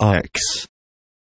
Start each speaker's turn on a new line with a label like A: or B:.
A: X.